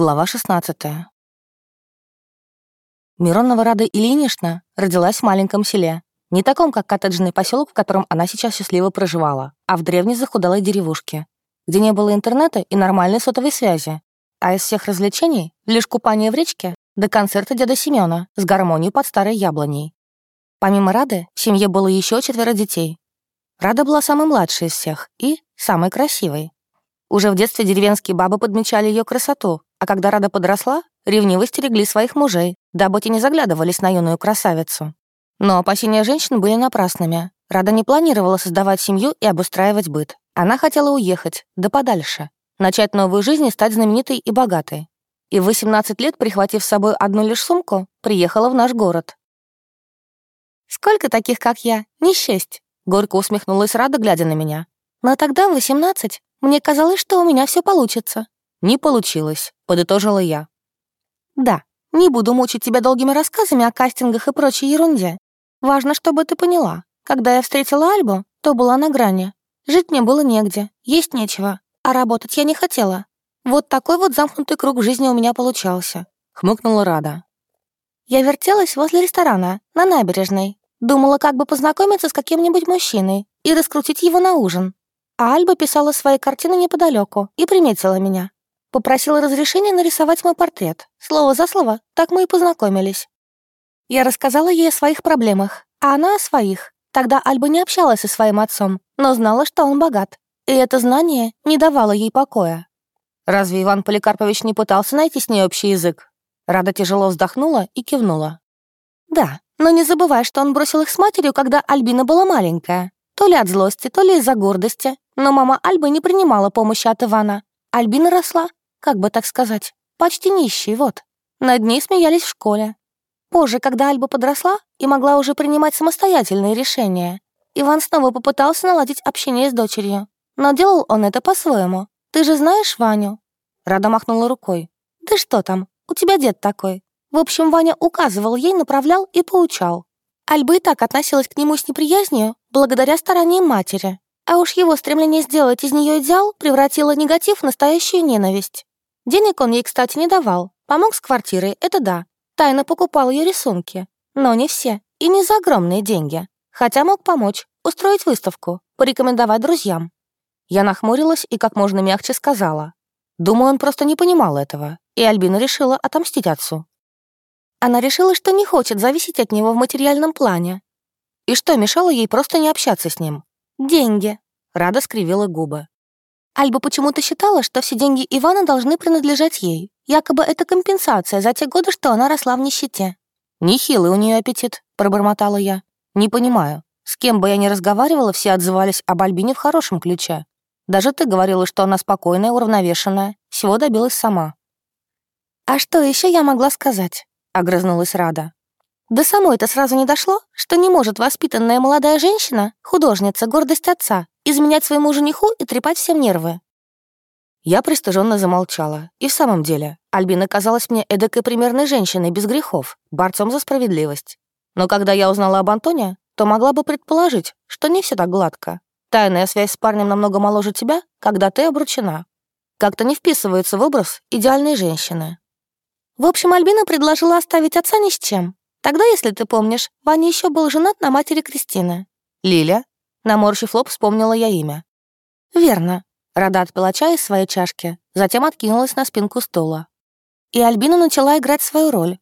Глава 16. Миронова Рада Ильинична родилась в маленьком селе. Не таком, как коттеджный поселок, в котором она сейчас счастливо проживала, а в древней захудалой деревушке, где не было интернета и нормальной сотовой связи. А из всех развлечений — лишь купание в речке до концерта деда Семёна с гармонией под старой яблоней. Помимо Рады, в семье было еще четверо детей. Рада была самой младшей из всех и самой красивой. Уже в детстве деревенские бабы подмечали ее красоту, а когда Рада подросла, ревниво стерегли своих мужей, дабы те не заглядывались на юную красавицу. Но опасения женщин были напрасными. Рада не планировала создавать семью и обустраивать быт. Она хотела уехать, да подальше, начать новую жизнь и стать знаменитой и богатой. И в 18 лет, прихватив с собой одну лишь сумку, приехала в наш город. «Сколько таких, как я? Не счесть!» Горько усмехнулась Рада, глядя на меня. «Но тогда, в 18, мне казалось, что у меня все получится». «Не получилось», — подытожила я. «Да, не буду мучить тебя долгими рассказами о кастингах и прочей ерунде. Важно, чтобы ты поняла. Когда я встретила Альбу, то была на грани. Жить мне было негде, есть нечего, а работать я не хотела. Вот такой вот замкнутый круг в жизни у меня получался», — хмыкнула Рада. Я вертелась возле ресторана, на набережной. Думала, как бы познакомиться с каким-нибудь мужчиной и раскрутить его на ужин. А Альба писала свои картины неподалеку и приметила меня. Попросила разрешения нарисовать мой портрет. Слово за слово, так мы и познакомились. Я рассказала ей о своих проблемах, а она о своих. Тогда Альба не общалась со своим отцом, но знала, что он богат. И это знание не давало ей покоя. Разве Иван Поликарпович не пытался найти с ней общий язык? Рада тяжело вздохнула и кивнула. Да, но не забывай, что он бросил их с матерью, когда Альбина была маленькая. То ли от злости, то ли из-за гордости. Но мама Альбы не принимала помощи от Ивана. Альбина росла как бы так сказать, почти нищий, вот. Над ней смеялись в школе. Позже, когда Альба подросла и могла уже принимать самостоятельные решения, Иван снова попытался наладить общение с дочерью. Но делал он это по-своему. Ты же знаешь Ваню?» Рада махнула рукой. «Да что там, у тебя дед такой». В общем, Ваня указывал ей, направлял и поучал. Альба и так относилась к нему с неприязнью благодаря стараниям матери. А уж его стремление сделать из нее идеал превратило негатив в настоящую ненависть. Денег он ей, кстати, не давал. Помог с квартирой, это да. Тайно покупал ее рисунки. Но не все. И не за огромные деньги. Хотя мог помочь, устроить выставку, порекомендовать друзьям. Я нахмурилась и как можно мягче сказала. Думаю, он просто не понимал этого, и Альбина решила отомстить отцу. Она решила, что не хочет зависеть от него в материальном плане. И что мешало ей просто не общаться с ним? Деньги. Рада скривила губы. Альба почему-то считала, что все деньги Ивана должны принадлежать ей. Якобы это компенсация за те годы, что она росла в нищете. «Нехилый у нее аппетит», — пробормотала я. «Не понимаю. С кем бы я ни разговаривала, все отзывались об Альбине в хорошем ключе. Даже ты говорила, что она спокойная, уравновешенная, всего добилась сама». «А что еще я могла сказать?» — огрызнулась Рада. Да самой-то сразу не дошло, что не может воспитанная молодая женщина, художница, гордость отца, изменять своему жениху и трепать всем нервы. Я пристыженно замолчала. И в самом деле, Альбина казалась мне эдакой примерной женщиной без грехов, борцом за справедливость. Но когда я узнала об Антоне, то могла бы предположить, что не все так гладко. Тайная связь с парнем намного моложе тебя, когда ты обручена. Как-то не вписывается в образ идеальной женщины. В общем, Альбина предложила оставить отца ни с чем. Тогда, если ты помнишь, Ваня еще был женат на матери Кристины. Лиля, Наморщив лоб, вспомнила я имя. «Верно». Рада отпила чай из своей чашки, затем откинулась на спинку стула. И Альбина начала играть свою роль.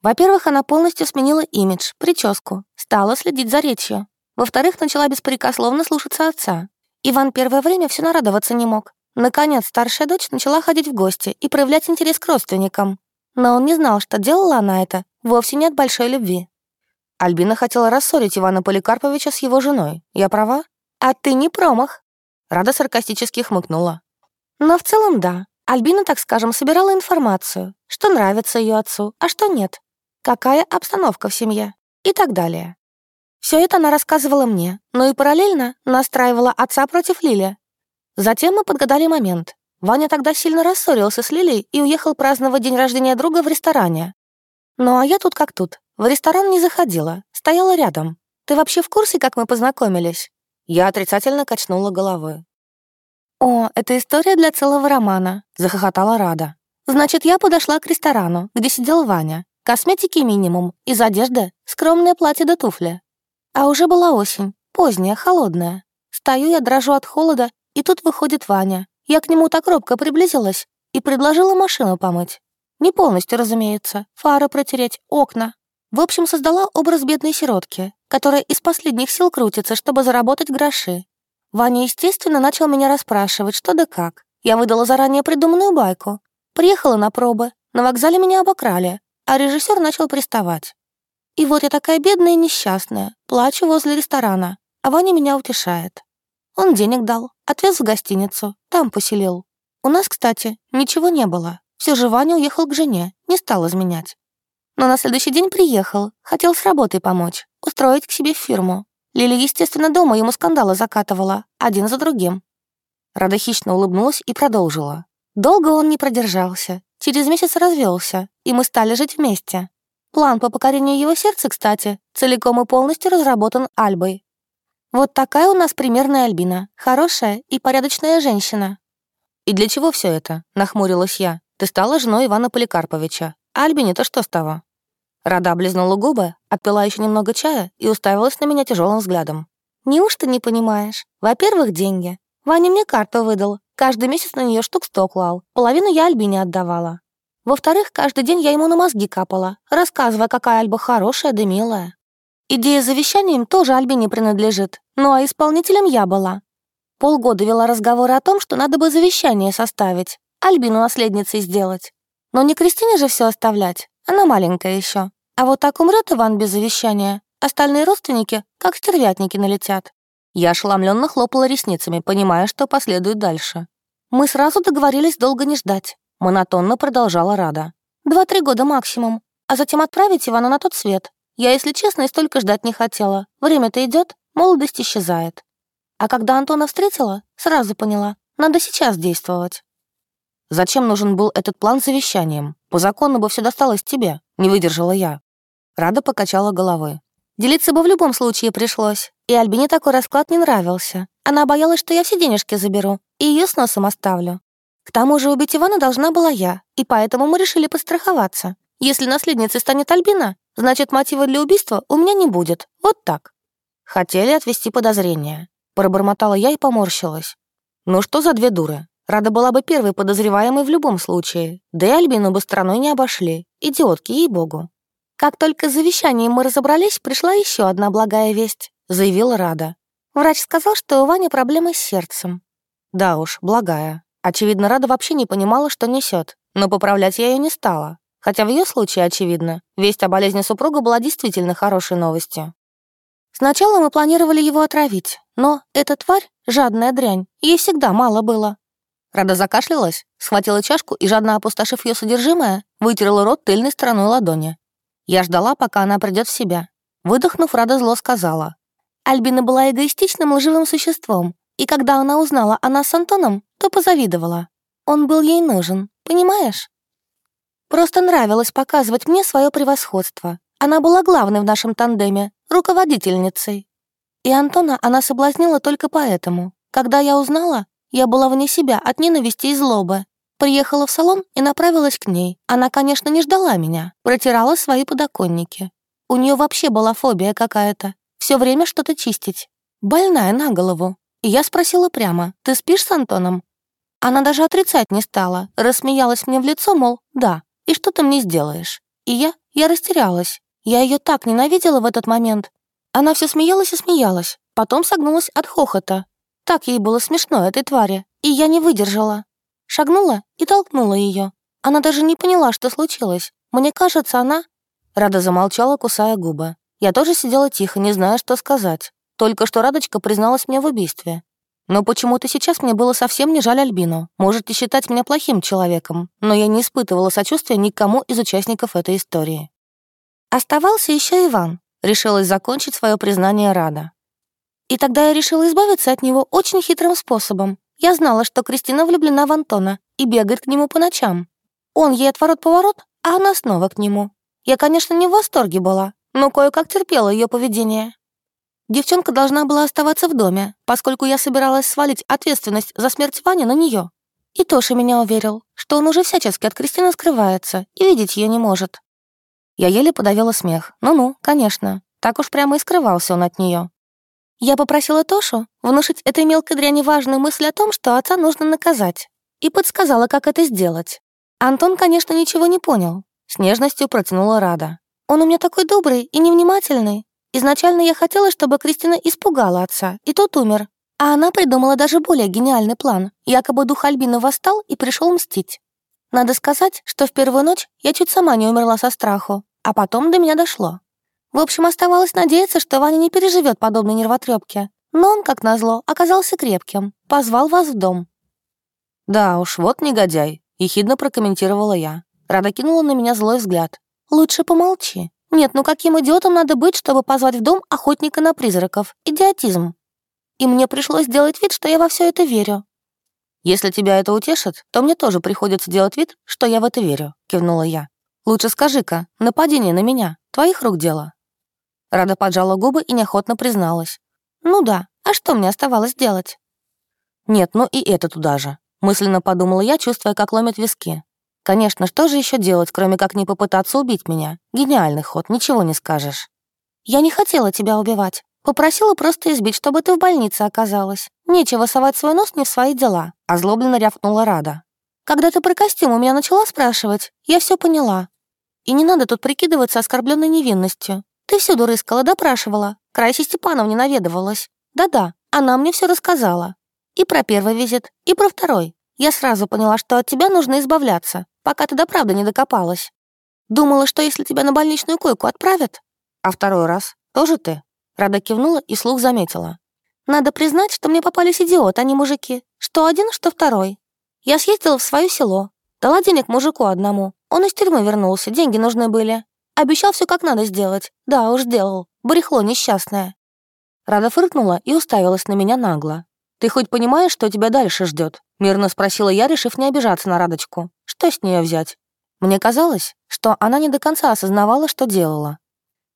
Во-первых, она полностью сменила имидж, прическу, стала следить за речью. Во-вторых, начала беспрекословно слушаться отца. Иван первое время все нарадоваться не мог. Наконец, старшая дочь начала ходить в гости и проявлять интерес к родственникам. Но он не знал, что делала она это вовсе не от большой любви. Альбина хотела рассорить Ивана Поликарповича с его женой. Я права? А ты не промах. Рада саркастически хмыкнула. Но в целом да. Альбина, так скажем, собирала информацию, что нравится ее отцу, а что нет. Какая обстановка в семье и так далее. Все это она рассказывала мне, но и параллельно настраивала отца против Лили. Затем мы подгадали момент. Ваня тогда сильно рассорился с Лилей и уехал праздновать день рождения друга в ресторане. Ну а я тут как тут. В ресторан не заходила, стояла рядом. Ты вообще в курсе, как мы познакомились?» Я отрицательно качнула головой. «О, это история для целого романа», — захохотала Рада. Значит, я подошла к ресторану, где сидел Ваня. Косметики минимум, из одежды скромное платье до туфли. А уже была осень, поздняя, холодная. Стою я, дрожу от холода, и тут выходит Ваня. Я к нему так робко приблизилась и предложила машину помыть. Не полностью, разумеется, фары протереть, окна. В общем, создала образ бедной сиротки, которая из последних сил крутится, чтобы заработать гроши. Ваня, естественно, начал меня расспрашивать, что да как. Я выдала заранее придуманную байку. Приехала на пробы, на вокзале меня обокрали, а режиссер начал приставать. И вот я такая бедная и несчастная, плачу возле ресторана, а Ваня меня утешает. Он денег дал, отвез в гостиницу, там поселил. У нас, кстати, ничего не было. Все же Ваня уехал к жене, не стал изменять. Но на следующий день приехал, хотел с работой помочь, устроить к себе фирму. Лили, естественно, дома ему скандалы закатывала, один за другим. Рада хищно улыбнулась и продолжила. Долго он не продержался. Через месяц развелся, и мы стали жить вместе. План по покорению его сердца, кстати, целиком и полностью разработан Альбой. Вот такая у нас примерная Альбина, хорошая и порядочная женщина. «И для чего все это?» — нахмурилась я. «Ты стала женой Ивана Поликарповича. А Альбине-то что с того?» Рада облизнула губы, отпила еще немного чая и уставилась на меня тяжелым взглядом. «Неужто не понимаешь? Во-первых, деньги. Ваня мне карту выдал, Каждый месяц на нее штук сто клал. Половину я Альбине отдавала. Во-вторых, каждый день я ему на мозги капала, рассказывая, какая Альба хорошая да милая. Идея с завещанием тоже Альбине принадлежит, ну а исполнителем я была. Полгода вела разговоры о том, что надо бы завещание составить, Альбину наследницей сделать. Но не Кристине же все оставлять, она маленькая еще. А вот так умрет Иван без завещания, остальные родственники как стервятники налетят. Я ошеломленно хлопала ресницами, понимая, что последует дальше. Мы сразу договорились долго не ждать. Монотонно продолжала Рада. Два-три года максимум. А затем отправить Ивана на тот свет. Я, если честно, и столько ждать не хотела. Время-то идет, молодость исчезает. А когда Антона встретила, сразу поняла, надо сейчас действовать. Зачем нужен был этот план с завещанием? По закону бы все досталось тебе, не выдержала я. Рада покачала головой. Делиться бы в любом случае пришлось, и Альбине такой расклад не нравился. Она боялась, что я все денежки заберу и ее с носом оставлю. К тому же убить Ивана должна была я, и поэтому мы решили постраховаться. Если наследницей станет Альбина, значит, мотива для убийства у меня не будет. Вот так. Хотели отвести подозрения. Пробормотала я и поморщилась. Ну что за две дуры? Рада была бы первой подозреваемой в любом случае. Да и Альбину бы стороной не обошли. Идиотки, ей-богу. Как только с завещанием мы разобрались, пришла еще одна благая весть, заявила Рада. Врач сказал, что у Вани проблемы с сердцем. Да уж, благая. Очевидно, Рада вообще не понимала, что несет, но поправлять я ее не стала. Хотя в ее случае, очевидно, весть о болезни супруга была действительно хорошей новостью. Сначала мы планировали его отравить, но эта тварь, жадная дрянь, ей всегда мало было. Рада закашлялась, схватила чашку и, жадно опустошив ее содержимое, вытерла рот тыльной стороной ладони. Я ждала, пока она придет в себя. Выдохнув, Рада зло сказала. Альбина была эгоистичным лживым существом, и когда она узнала о нас с Антоном, то позавидовала. Он был ей нужен, понимаешь? Просто нравилось показывать мне свое превосходство. Она была главной в нашем тандеме, руководительницей. И Антона она соблазнила только поэтому. Когда я узнала, я была вне себя от ненависти и злобы. Приехала в салон и направилась к ней. Она, конечно, не ждала меня, протирала свои подоконники. У нее вообще была фобия какая-то. Все время что-то чистить. Больная на голову. И я спросила прямо, ты спишь с Антоном? Она даже отрицать не стала, рассмеялась мне в лицо, мол, да, и что ты мне сделаешь? И я, я растерялась. Я ее так ненавидела в этот момент. Она все смеялась и смеялась, потом согнулась от хохота. Так ей было смешно, этой твари, и я не выдержала. Шагнула и толкнула ее. Она даже не поняла, что случилось. Мне кажется, она...» Рада замолчала, кусая губы. Я тоже сидела тихо, не зная, что сказать. Только что Радочка призналась мне в убийстве. Но почему-то сейчас мне было совсем не жаль Альбину. Можете считать меня плохим человеком, но я не испытывала сочувствия никому из участников этой истории. Оставался еще Иван. Решилась закончить свое признание Рада. И тогда я решила избавиться от него очень хитрым способом. Я знала, что Кристина влюблена в Антона и бегает к нему по ночам. Он ей отворот-поворот, а она снова к нему. Я, конечно, не в восторге была, но кое-как терпела ее поведение. Девчонка должна была оставаться в доме, поскольку я собиралась свалить ответственность за смерть Вани на нее. И Тоша меня уверил, что он уже всячески от Кристины скрывается и видеть ее не может. Я еле подавила смех. Ну-ну, конечно. Так уж прямо и скрывался он от нее. Я попросила Тошу внушить этой мелкой дряни важную мысль о том, что отца нужно наказать, и подсказала, как это сделать. Антон, конечно, ничего не понял. С нежностью протянула Рада. Он у меня такой добрый и невнимательный. Изначально я хотела, чтобы Кристина испугала отца, и тот умер. А она придумала даже более гениальный план. Якобы дух Альбина восстал и пришел мстить. Надо сказать, что в первую ночь я чуть сама не умерла со страху, а потом до меня дошло. В общем, оставалось надеяться, что Ваня не переживет подобной нервотрепки. Но он, как назло, оказался крепким. Позвал вас в дом. «Да уж, вот негодяй», — ехидно прокомментировала я. Рада кинула на меня злой взгляд. «Лучше помолчи. Нет, ну каким идиотом надо быть, чтобы позвать в дом охотника на призраков? Идиотизм. И мне пришлось сделать вид, что я во все это верю». «Если тебя это утешит, то мне тоже приходится делать вид, что я в это верю», — кивнула я. «Лучше скажи-ка, нападение на меня, твоих рук дело?» Рада поджала губы и неохотно призналась. «Ну да, а что мне оставалось делать?» «Нет, ну и это туда же», — мысленно подумала я, чувствуя, как ломят виски. «Конечно, что же еще делать, кроме как не попытаться убить меня? Гениальный ход, ничего не скажешь». «Я не хотела тебя убивать. Попросила просто избить, чтобы ты в больнице оказалась. Нечего совать свой нос не в свои дела», — озлобленно рявкнула Рада. «Когда ты про костюм у меня начала спрашивать, я все поняла. И не надо тут прикидываться оскорбленной невинностью. Ты всюду рыскала, допрашивала. К Раисе Степановне наведывалась. Да-да, она мне все рассказала. И про первый визит, и про второй. Я сразу поняла, что от тебя нужно избавляться, пока ты до правды не докопалась. Думала, что если тебя на больничную койку отправят... А второй раз тоже ты? Рада кивнула и слух заметила. Надо признать, что мне попались идиоты, а не мужики. Что один, что второй. Я съездила в свое село. Дала денег мужику одному. Он из тюрьмы вернулся, деньги нужны были. Обещал все как надо сделать. Да, уж сделал. Барихло несчастное». Рада фыркнула и уставилась на меня нагло. «Ты хоть понимаешь, что тебя дальше ждет? мирно спросила я, решив не обижаться на Радочку. «Что с нее взять?» Мне казалось, что она не до конца осознавала, что делала.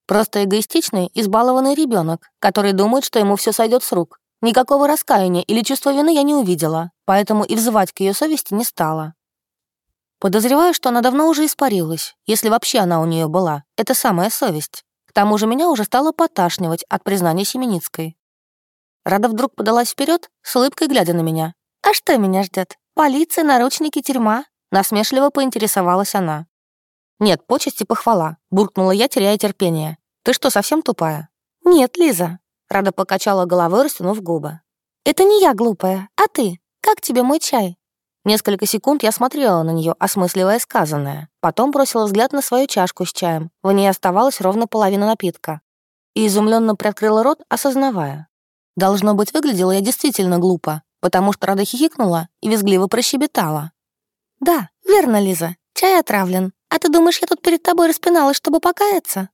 Просто эгоистичный, избалованный ребенок, который думает, что ему все сойдет с рук. Никакого раскаяния или чувства вины я не увидела, поэтому и взывать к ее совести не стала. Подозреваю, что она давно уже испарилась, если вообще она у нее была. Это самая совесть. К тому же меня уже стало поташнивать от признания Семеницкой. Рада вдруг подалась вперед, с улыбкой глядя на меня. «А что меня ждет? Полиция, наручники, тюрьма?» Насмешливо поинтересовалась она. «Нет, почести похвала», — буркнула я, теряя терпение. «Ты что, совсем тупая?» «Нет, Лиза». Рада покачала головой, растянув губы. «Это не я глупая, а ты. Как тебе мой чай?» Несколько секунд я смотрела на нее, осмысливая сказанное. Потом бросила взгляд на свою чашку с чаем. В ней оставалась ровно половина напитка. И изумленно приоткрыла рот, осознавая. Должно быть, выглядела я действительно глупо, потому что Рада хихикнула и визгливо прощебетала. «Да, верно, Лиза, чай отравлен. А ты думаешь, я тут перед тобой распиналась, чтобы покаяться?»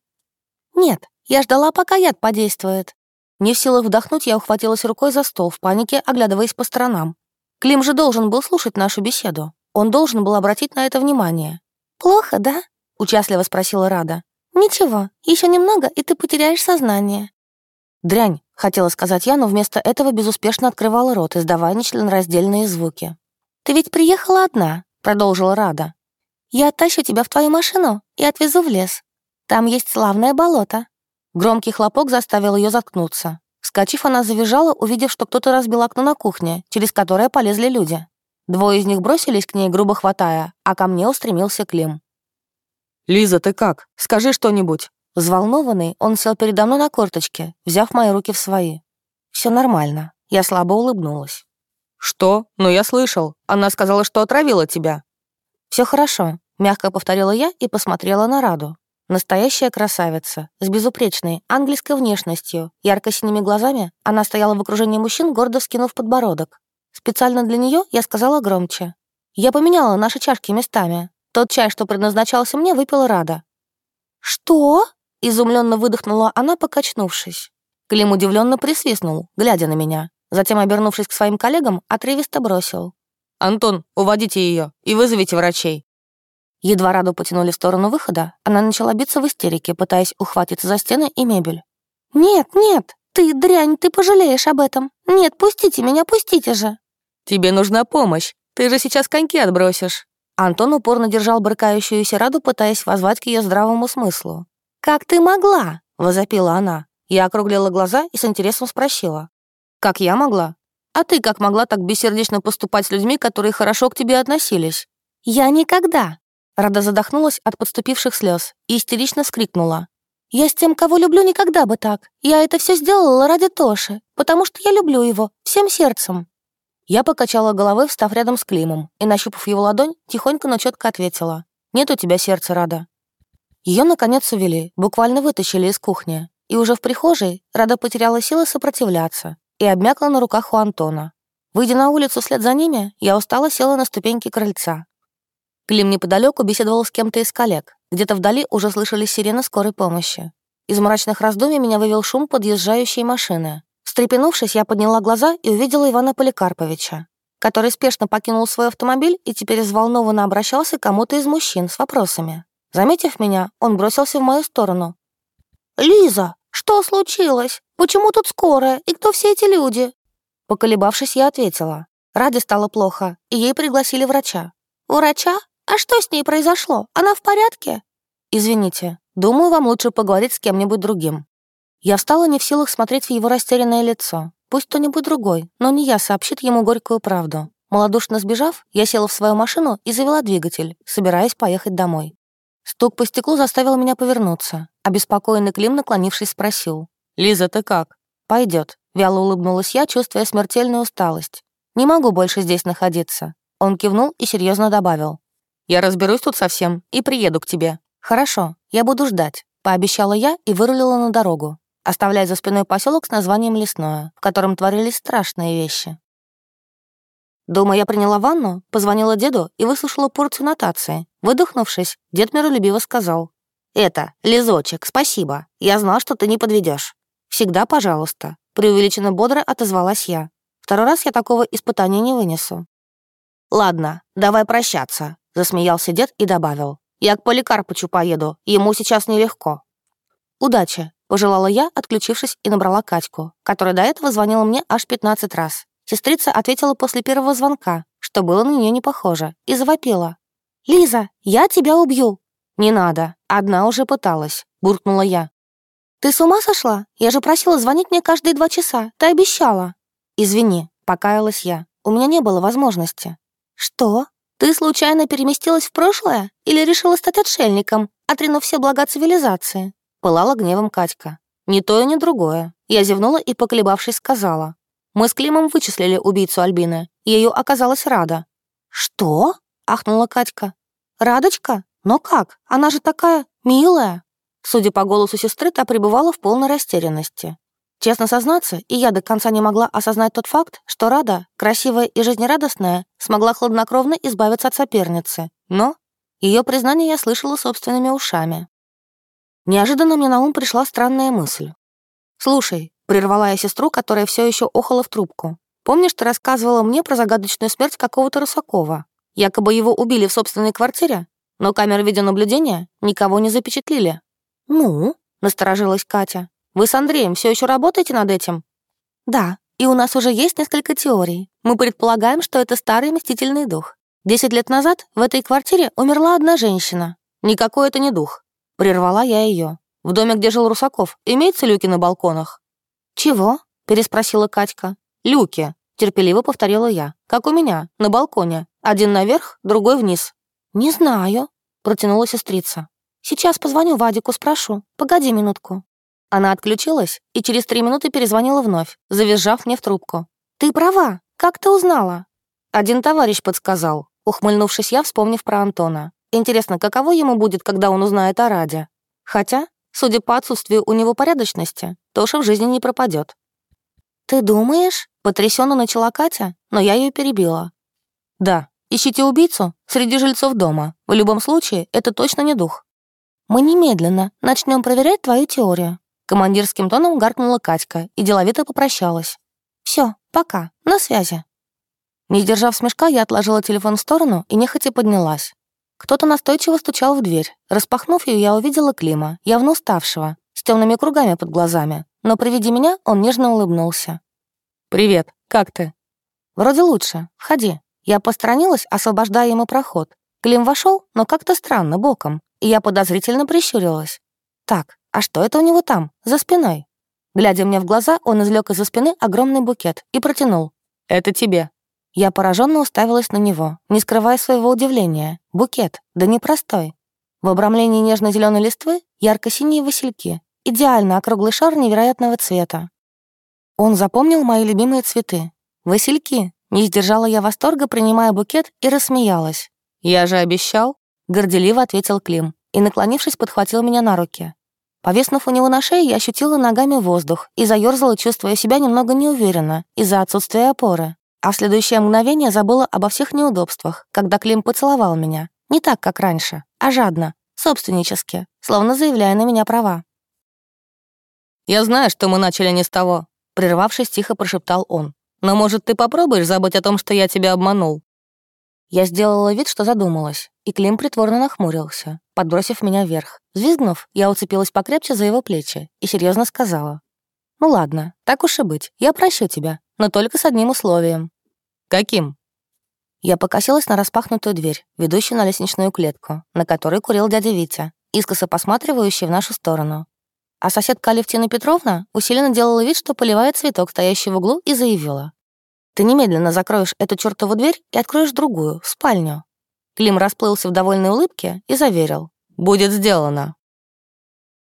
«Нет, я ждала, пока яд подействует». Не в силах вдохнуть, я ухватилась рукой за стол, в панике оглядываясь по сторонам. Клим же должен был слушать нашу беседу. Он должен был обратить на это внимание. «Плохо, да?» — участливо спросила Рада. «Ничего, еще немного, и ты потеряешь сознание». «Дрянь», — хотела сказать я, но вместо этого безуспешно открывала рот, издавая нечленораздельные звуки. «Ты ведь приехала одна», — продолжила Рада. «Я оттащу тебя в твою машину и отвезу в лес. Там есть славное болото». Громкий хлопок заставил ее заткнуться. Вскочив, она завизжала, увидев, что кто-то разбил окно на кухне, через которое полезли люди. Двое из них бросились к ней, грубо хватая, а ко мне устремился Клим. «Лиза, ты как? Скажи что-нибудь». Взволнованный, он сел передо мной на корточке, взяв мои руки в свои. Все нормально». Я слабо улыбнулась. «Что? Ну я слышал. Она сказала, что отравила тебя». Все хорошо», — мягко повторила я и посмотрела на Раду. Настоящая красавица, с безупречной английской внешностью, ярко-синими глазами, она стояла в окружении мужчин, гордо вскинув подбородок. Специально для нее я сказала громче. Я поменяла наши чашки местами. Тот чай, что предназначался мне, выпила Рада. «Что?» — изумленно выдохнула она, покачнувшись. Клим удивленно присвистнул, глядя на меня. Затем, обернувшись к своим коллегам, отрывисто бросил. «Антон, уводите ее и вызовите врачей». Едва Раду потянули в сторону выхода, она начала биться в истерике, пытаясь ухватиться за стены и мебель. «Нет, нет, ты дрянь, ты пожалеешь об этом. Нет, пустите меня, пустите же». «Тебе нужна помощь», Ты же сейчас коньки отбросишь». Антон упорно держал брыкающуюся Раду, пытаясь возвать к ее здравому смыслу. «Как ты могла?» — возопила она. Я округлила глаза и с интересом спросила. «Как я могла? А ты как могла так бессердечно поступать с людьми, которые хорошо к тебе относились?» «Я никогда!» Рада задохнулась от подступивших слез и истерично вскрикнула. «Я с тем, кого люблю, никогда бы так. Я это все сделала ради Тоши, потому что я люблю его всем сердцем». Я покачала головой, встав рядом с Климом, и, нащупав его ладонь, тихонько, но четко ответила. «Нет у тебя сердца, Рада». Ее, наконец, увели, буквально вытащили из кухни. И уже в прихожей Рада потеряла силы сопротивляться и обмякла на руках у Антона. Выйдя на улицу вслед за ними, я устало села на ступеньки крыльца. Клим неподалеку беседовал с кем-то из коллег. Где-то вдали уже слышались сирены скорой помощи. Из мрачных раздумий меня вывел шум подъезжающей машины. Встрепенувшись, я подняла глаза и увидела Ивана Поликарповича, который спешно покинул свой автомобиль и теперь взволнованно обращался к кому-то из мужчин с вопросами. Заметив меня, он бросился в мою сторону. «Лиза, что случилось? Почему тут скорая? И кто все эти люди?» Поколебавшись, я ответила. Раде стало плохо, и ей пригласили врача. «Врача? А что с ней произошло? Она в порядке?» «Извините, думаю, вам лучше поговорить с кем-нибудь другим». Я встала не в силах смотреть в его растерянное лицо. Пусть кто-нибудь другой, но не я сообщит ему горькую правду. Малодушно сбежав, я села в свою машину и завела двигатель, собираясь поехать домой. Стук по стеклу заставил меня повернуться. Обеспокоенный Клим, наклонившись, спросил. «Лиза, ты как?» Пойдет. вяло улыбнулась я, чувствуя смертельную усталость. «Не могу больше здесь находиться». Он кивнул и серьезно добавил. «Я разберусь тут совсем и приеду к тебе». «Хорошо, я буду ждать», — пообещала я и вырулила на дорогу, оставляя за спиной поселок с названием Лесное, в котором творились страшные вещи. Дома я приняла ванну, позвонила деду и выслушала порцию нотации. Выдохнувшись, дед миролюбиво сказал. «Это, Лизочек, спасибо. Я знал, что ты не подведешь. Всегда пожалуйста», — преувеличенно бодро отозвалась я. Второй раз я такого испытания не вынесу. «Ладно, давай прощаться», — засмеялся дед и добавил. «Я к Поликарпычу поеду, ему сейчас нелегко». «Удачи», — пожелала я, отключившись и набрала Катьку, которая до этого звонила мне аж 15 раз. Сестрица ответила после первого звонка, что было на нее не похоже, и завопила. «Лиза, я тебя убью!» «Не надо, одна уже пыталась», — буркнула я. «Ты с ума сошла? Я же просила звонить мне каждые два часа. Ты обещала». «Извини», — покаялась я. «У меня не было возможности». «Что? Ты случайно переместилась в прошлое? Или решила стать отшельником, отринув все блага цивилизации?» Пылала гневом Катька. «Ни то и ни другое». Я зевнула и, поколебавшись, сказала. Мы с Климом вычислили убийцу Альбины. Ею оказалась Рада». «Что?» — ахнула Катька. «Радочка? Но как? Она же такая милая!» Судя по голосу сестры, та пребывала в полной растерянности. Честно сознаться, и я до конца не могла осознать тот факт, что Рада, красивая и жизнерадостная, смогла хладнокровно избавиться от соперницы. Но ее признание я слышала собственными ушами. Неожиданно мне на ум пришла странная мысль. «Слушай, Прервала я сестру, которая все еще охала в трубку. «Помнишь, ты рассказывала мне про загадочную смерть какого-то Русакова? Якобы его убили в собственной квартире, но камеры видеонаблюдения никого не запечатлили». «Ну?» — насторожилась Катя. «Вы с Андреем все еще работаете над этим?» «Да, и у нас уже есть несколько теорий. Мы предполагаем, что это старый мстительный дух. Десять лет назад в этой квартире умерла одна женщина. Никакой это не дух. Прервала я ее. В доме, где жил Русаков, имеются люки на балконах? «Чего?» — переспросила Катька. «Люки», — терпеливо повторила я. «Как у меня, на балконе. Один наверх, другой вниз». «Не знаю», — протянула сестрица. «Сейчас позвоню Вадику, спрошу. Погоди минутку». Она отключилась и через три минуты перезвонила вновь, завизжав мне в трубку. «Ты права. Как ты узнала?» Один товарищ подсказал, ухмыльнувшись я, вспомнив про Антона. Интересно, каково ему будет, когда он узнает о Раде? Хотя, судя по отсутствию у него порядочности, Тоша в жизни не пропадет. «Ты думаешь?» — потрясенно начала Катя, но я ее перебила. «Да, ищите убийцу среди жильцов дома. В любом случае, это точно не дух». «Мы немедленно начнем проверять твою теорию». Командирским тоном гаркнула Катька и деловито попрощалась. Все, пока, на связи». Не сдержав смешка, я отложила телефон в сторону и нехотя поднялась. Кто-то настойчиво стучал в дверь. Распахнув ее, я увидела Клима, явно уставшего, с темными кругами под глазами, но при виде меня он нежно улыбнулся. «Привет, как ты?» «Вроде лучше. Входи». Я посторонилась, освобождая ему проход. Клим вошел, но как-то странно, боком, и я подозрительно прищурилась. Так, а что это у него там, за спиной? Глядя мне в глаза, он извлек из-за спины огромный букет и протянул. «Это тебе». Я пораженно уставилась на него, не скрывая своего удивления. Букет, да непростой. В обрамлении нежно зеленой листвы ярко-синие васильки, идеально округлый шар невероятного цвета. Он запомнил мои любимые цветы. Васильки. Не сдержала я восторга, принимая букет, и рассмеялась. «Я же обещал», — горделиво ответил Клим и, наклонившись, подхватил меня на руки. Повеснув у него на шее, я ощутила ногами воздух и заёрзала, чувствуя себя немного неуверенно из-за отсутствия опоры. А в следующее мгновение забыла обо всех неудобствах, когда Клим поцеловал меня. Не так, как раньше, а жадно, собственнически, словно заявляя на меня права. «Я знаю, что мы начали не с того», — прервавшись, тихо прошептал он. «Но, может, ты попробуешь забыть о том, что я тебя обманул?» Я сделала вид, что задумалась, и Клим притворно нахмурился, подбросив меня вверх. Взвизгнув, я уцепилась покрепче за его плечи и серьезно сказала. «Ну ладно, так уж и быть, я прощу тебя, но только с одним условием». «Каким?» Я покосилась на распахнутую дверь, ведущую на лестничную клетку, на которой курил дядя Витя, искоса посматривающий в нашу сторону. А соседка Алевтина Петровна усиленно делала вид, что поливает цветок, стоящий в углу, и заявила. Ты немедленно закроешь эту чертову дверь и откроешь другую, в спальню». Клим расплылся в довольной улыбке и заверил. «Будет сделано».